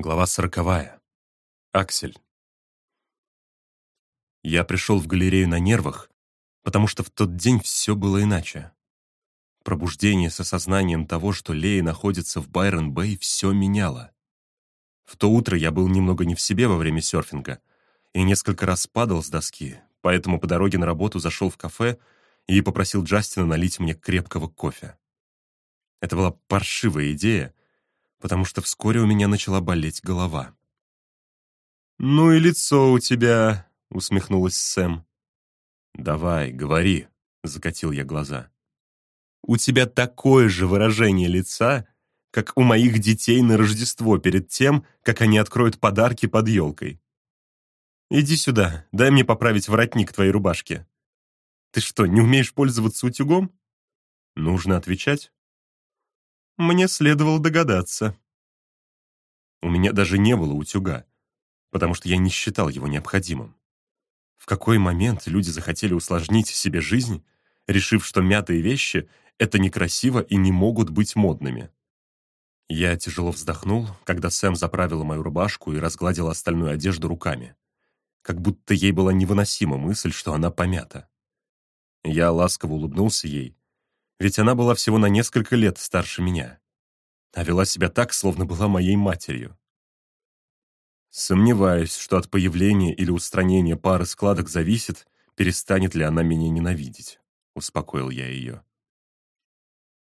Глава сороковая. Аксель. Я пришел в галерею на нервах, потому что в тот день все было иначе. Пробуждение с осознанием того, что Лея находится в Байрон-Бэй, все меняло. В то утро я был немного не в себе во время серфинга и несколько раз падал с доски, поэтому по дороге на работу зашел в кафе и попросил Джастина налить мне крепкого кофе. Это была паршивая идея, потому что вскоре у меня начала болеть голова. «Ну и лицо у тебя», — усмехнулась Сэм. «Давай, говори», — закатил я глаза. «У тебя такое же выражение лица, как у моих детей на Рождество перед тем, как они откроют подарки под елкой. Иди сюда, дай мне поправить воротник твоей рубашки. Ты что, не умеешь пользоваться утюгом? Нужно отвечать. Мне следовало догадаться. У меня даже не было утюга, потому что я не считал его необходимым. В какой момент люди захотели усложнить себе жизнь, решив, что мятые вещи — это некрасиво и не могут быть модными? Я тяжело вздохнул, когда Сэм заправила мою рубашку и разгладила остальную одежду руками, как будто ей была невыносима мысль, что она помята. Я ласково улыбнулся ей, ведь она была всего на несколько лет старше меня, а вела себя так, словно была моей матерью. Сомневаюсь, что от появления или устранения пары складок зависит, перестанет ли она меня ненавидеть, успокоил я ее.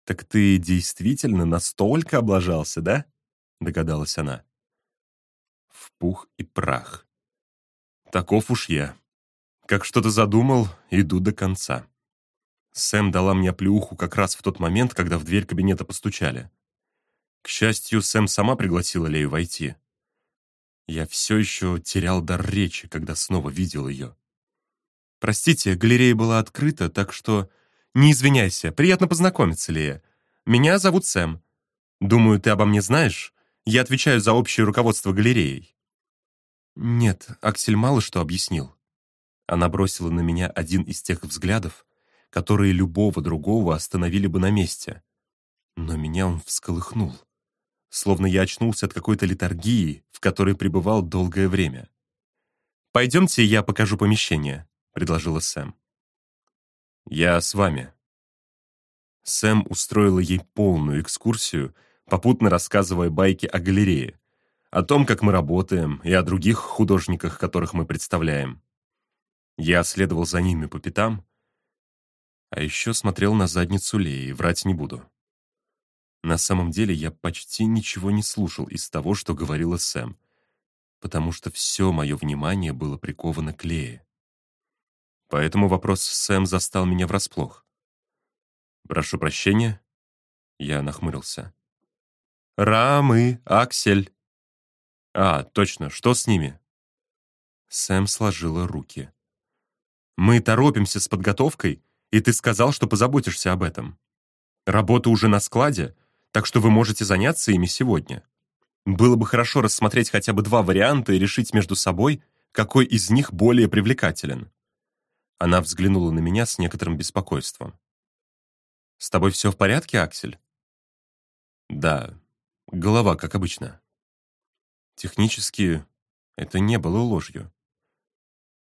«Так ты действительно настолько облажался, да?» — догадалась она. В пух и прах. Таков уж я. Как что-то задумал, иду до конца. Сэм дала мне плюху как раз в тот момент, когда в дверь кабинета постучали. К счастью, Сэм сама пригласила Лею войти. Я все еще терял дар речи, когда снова видел ее. «Простите, галерея была открыта, так что...» «Не извиняйся, приятно познакомиться, Лея. Меня зовут Сэм. Думаю, ты обо мне знаешь. Я отвечаю за общее руководство галереей». «Нет, Аксель мало что объяснил». Она бросила на меня один из тех взглядов, которые любого другого остановили бы на месте. Но меня он всколыхнул, словно я очнулся от какой-то литургии, в которой пребывал долгое время. «Пойдемте, я покажу помещение», — предложила Сэм. «Я с вами». Сэм устроила ей полную экскурсию, попутно рассказывая байки о галерее, о том, как мы работаем, и о других художниках, которых мы представляем. Я следовал за ними по пятам, а еще смотрел на задницу Леи, врать не буду. На самом деле я почти ничего не слушал из того, что говорила Сэм, потому что все мое внимание было приковано к Лее. Поэтому вопрос Сэм застал меня врасплох. «Прошу прощения?» Я нахмурился. «Рамы, Аксель!» «А, точно, что с ними?» Сэм сложила руки. «Мы торопимся с подготовкой, и ты сказал, что позаботишься об этом. Работа уже на складе, так что вы можете заняться ими сегодня. Было бы хорошо рассмотреть хотя бы два варианта и решить между собой, какой из них более привлекателен. Она взглянула на меня с некоторым беспокойством. «С тобой все в порядке, Аксель?» «Да, голова, как обычно». Технически это не было ложью.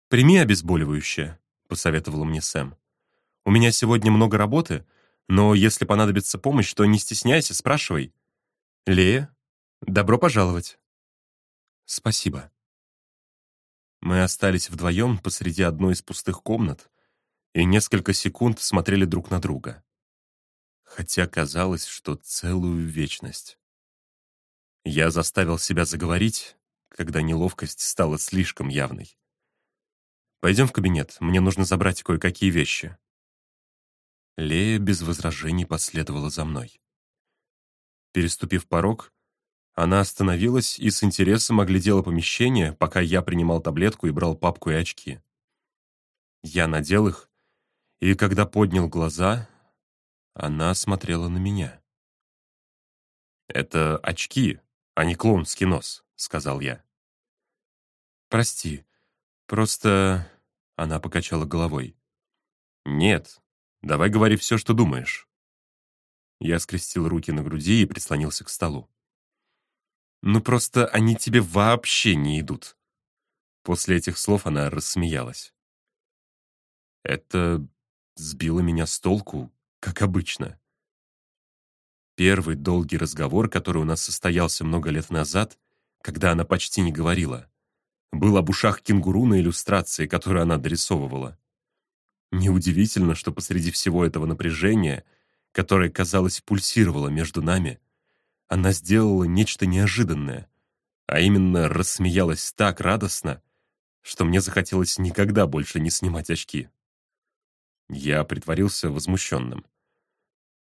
«Прими обезболивающее», — посоветовала мне Сэм. У меня сегодня много работы, но если понадобится помощь, то не стесняйся, спрашивай. Лея, добро пожаловать. Спасибо. Мы остались вдвоем посреди одной из пустых комнат и несколько секунд смотрели друг на друга. Хотя казалось, что целую вечность. Я заставил себя заговорить, когда неловкость стала слишком явной. «Пойдем в кабинет, мне нужно забрать кое-какие вещи». Лея без возражений последовала за мной. Переступив порог, она остановилась и с интересом оглядела помещение, пока я принимал таблетку и брал папку и очки. Я надел их, и когда поднял глаза, она смотрела на меня. «Это очки, а не клоунский нос», — сказал я. «Прости, просто...» — она покачала головой. «Нет, Давай говори все, что думаешь». Я скрестил руки на груди и прислонился к столу. Ну просто они тебе вообще не идут». После этих слов она рассмеялась. Это сбило меня с толку, как обычно. Первый долгий разговор, который у нас состоялся много лет назад, когда она почти не говорила, был об ушах кенгуру на иллюстрации, которую она дорисовывала. Неудивительно, что посреди всего этого напряжения, которое, казалось, пульсировало между нами, она сделала нечто неожиданное, а именно рассмеялась так радостно, что мне захотелось никогда больше не снимать очки. Я притворился возмущенным.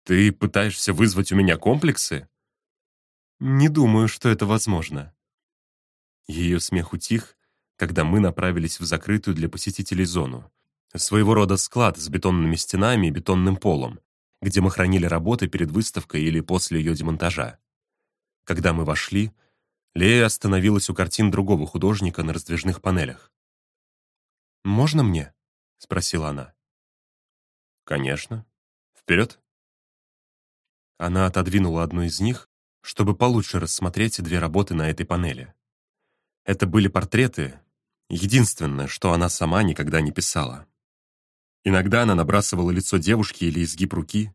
«Ты пытаешься вызвать у меня комплексы?» «Не думаю, что это возможно». Ее смех утих, когда мы направились в закрытую для посетителей зону. Своего рода склад с бетонными стенами и бетонным полом, где мы хранили работы перед выставкой или после ее демонтажа. Когда мы вошли, Лея остановилась у картин другого художника на раздвижных панелях. «Можно мне?» — спросила она. «Конечно. Вперед!» Она отодвинула одну из них, чтобы получше рассмотреть две работы на этой панели. Это были портреты, единственное, что она сама никогда не писала. Иногда она набрасывала лицо девушки или изгиб руки,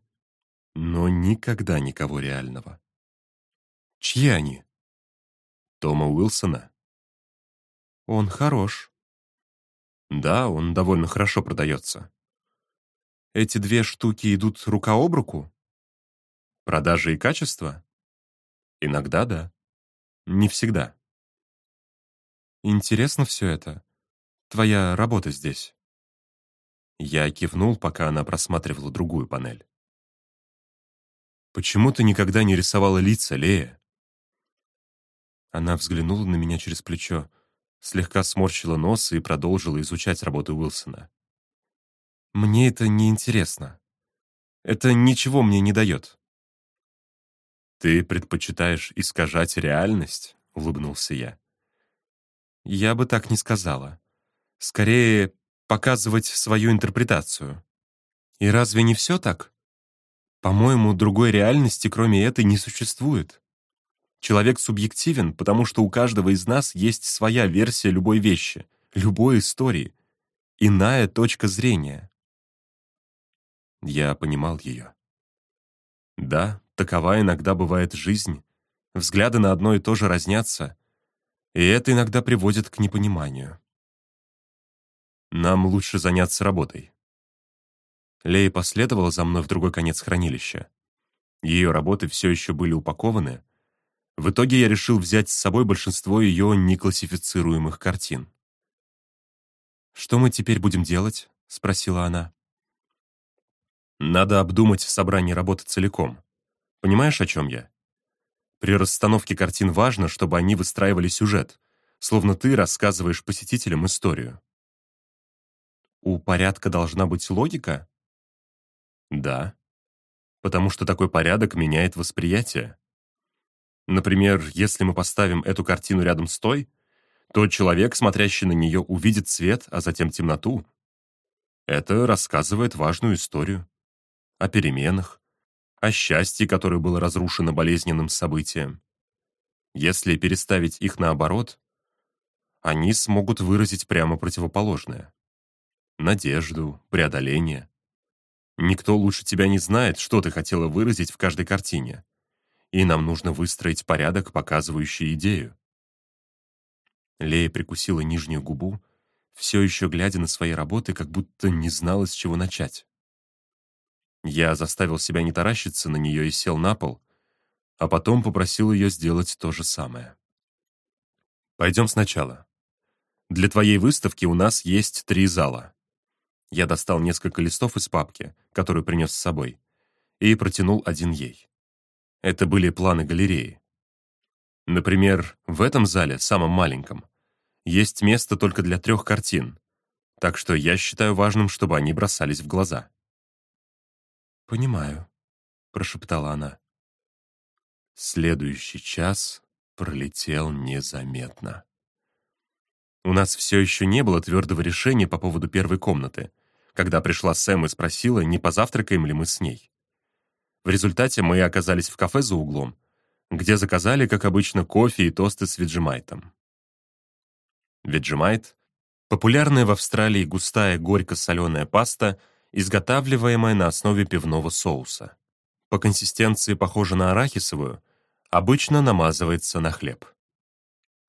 но никогда никого реального. Чьи они? Тома Уилсона. Он хорош. Да, он довольно хорошо продается. Эти две штуки идут рука об руку? Продажа и качество? Иногда да. Не всегда. Интересно все это. Твоя работа здесь. Я кивнул, пока она просматривала другую панель. «Почему ты никогда не рисовала лица, Лея?» Она взглянула на меня через плечо, слегка сморщила нос и продолжила изучать работу Уилсона. «Мне это не интересно. Это ничего мне не дает». «Ты предпочитаешь искажать реальность?» — улыбнулся я. «Я бы так не сказала. Скорее, показывать свою интерпретацию. И разве не все так? По-моему, другой реальности, кроме этой, не существует. Человек субъективен, потому что у каждого из нас есть своя версия любой вещи, любой истории, иная точка зрения. Я понимал ее. Да, такова иногда бывает жизнь, взгляды на одно и то же разнятся, и это иногда приводит к непониманию. Нам лучше заняться работой. Лея последовала за мной в другой конец хранилища. Ее работы все еще были упакованы, в итоге я решил взять с собой большинство ее неклассифицируемых картин. «Что мы теперь будем делать?» — спросила она. «Надо обдумать собрание работы целиком. Понимаешь, о чем я? При расстановке картин важно, чтобы они выстраивали сюжет, словно ты рассказываешь посетителям историю. У порядка должна быть логика? Да. Потому что такой порядок меняет восприятие. Например, если мы поставим эту картину рядом с той, то человек, смотрящий на нее, увидит свет, а затем темноту. Это рассказывает важную историю. О переменах, о счастье, которое было разрушено болезненным событием. Если переставить их наоборот, они смогут выразить прямо противоположное. Надежду, преодоление. Никто лучше тебя не знает, что ты хотела выразить в каждой картине и нам нужно выстроить порядок, показывающий идею. Лея прикусила нижнюю губу, все еще глядя на свои работы, как будто не знала, с чего начать. Я заставил себя не таращиться на нее и сел на пол, а потом попросил ее сделать то же самое. «Пойдем сначала. Для твоей выставки у нас есть три зала». Я достал несколько листов из папки, которую принес с собой, и протянул один ей. Это были планы галереи. Например, в этом зале, самом маленьком, есть место только для трех картин, так что я считаю важным, чтобы они бросались в глаза. «Понимаю», — прошептала она. Следующий час пролетел незаметно. У нас все еще не было твердого решения по поводу первой комнаты, когда пришла Сэм и спросила, не позавтракаем ли мы с ней. В результате мы оказались в кафе за углом, где заказали, как обычно, кофе и тосты с веджемайтом. Веджемайт — популярная в Австралии густая горько-соленая паста, изготавливаемая на основе пивного соуса. По консистенции похожа на арахисовую, обычно намазывается на хлеб.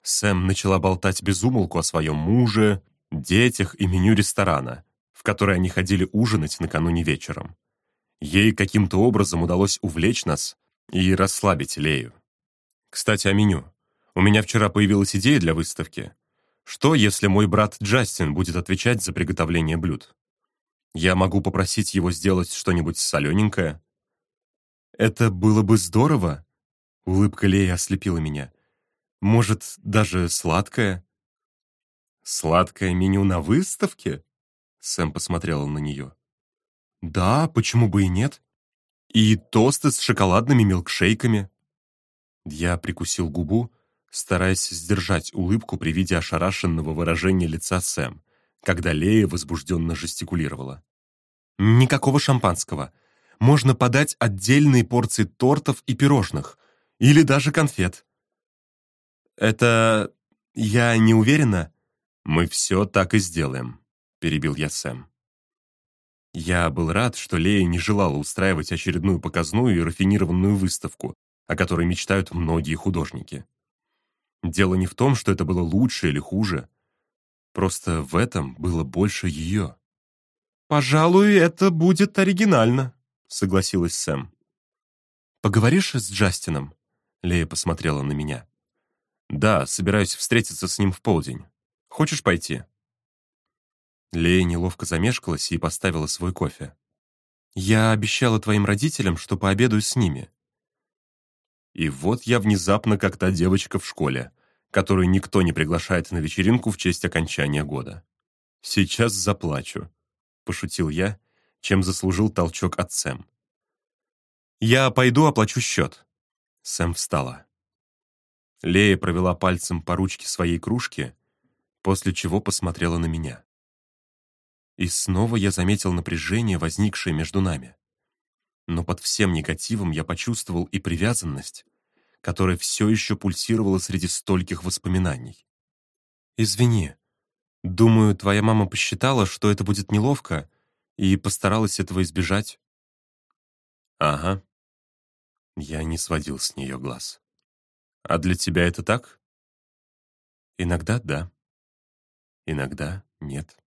Сэм начала болтать без умолку о своем муже, детях и меню ресторана, в они ходили ужинать накануне вечером. Ей каким-то образом удалось увлечь нас и расслабить Лею. Кстати, о меню. У меня вчера появилась идея для выставки. Что, если мой брат Джастин будет отвечать за приготовление блюд? Я могу попросить его сделать что-нибудь солененькое? Это было бы здорово. Улыбка Леи ослепила меня. Может, даже сладкое? Сладкое меню на выставке? Сэм посмотрела на нее. Да, почему бы и нет? И тосты с шоколадными милкшейками. Я прикусил губу, стараясь сдержать улыбку при виде ошарашенного выражения лица Сэм, когда Лея возбужденно жестикулировала. «Никакого шампанского. Можно подать отдельные порции тортов и пирожных. Или даже конфет». «Это... я не уверена». «Мы все так и сделаем», — перебил я Сэм. Я был рад, что Лея не желала устраивать очередную показную и рафинированную выставку, о которой мечтают многие художники. Дело не в том, что это было лучше или хуже. Просто в этом было больше ее. «Пожалуй, это будет оригинально», — согласилась Сэм. «Поговоришь с Джастином?» Лея посмотрела на меня. «Да, собираюсь встретиться с ним в полдень. Хочешь пойти?» Лея неловко замешкалась и поставила свой кофе. «Я обещала твоим родителям, что пообедаю с ними». И вот я внезапно как та девочка в школе, которую никто не приглашает на вечеринку в честь окончания года. «Сейчас заплачу», — пошутил я, чем заслужил толчок от Сэм. «Я пойду оплачу счет». Сэм встала. Лея провела пальцем по ручке своей кружки, после чего посмотрела на меня. И снова я заметил напряжение, возникшее между нами. Но под всем негативом я почувствовал и привязанность, которая все еще пульсировала среди стольких воспоминаний. «Извини. Думаю, твоя мама посчитала, что это будет неловко, и постаралась этого избежать». «Ага». Я не сводил с нее глаз. «А для тебя это так?» «Иногда да. Иногда нет».